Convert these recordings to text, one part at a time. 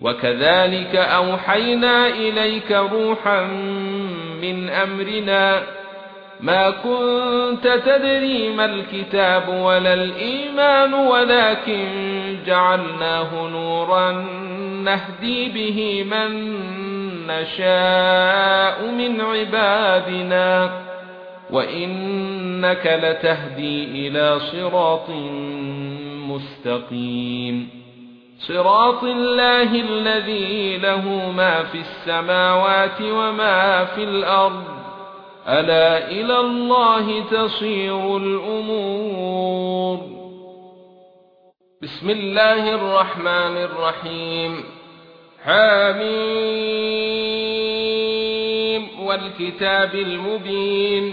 وكذلك أوحينا إليك روحا من أمرنا ما كنت تدري ما الكتاب ولا الإيمان ولكن جعلناه نورا نهدي به من نشاء من عبادنا. وإنك لتهدي إلى صراط مستقيم. صراط الله الذي له ما في السماوات وما في الأرض. ألا إلى الله تصير الأمور. بسم الله الرحمن الرحيم. حميم والكتاب المبين.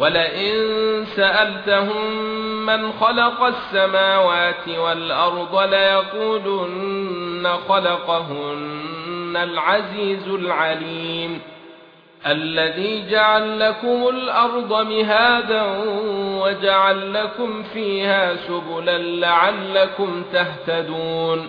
ولئن سألتهم من خلق السماوات والأرض ليقولن خلقهن العزيز العليم الذي جعل لكم الأرض مهادا وجعل لكم فيها سبلا لعلكم تهتدون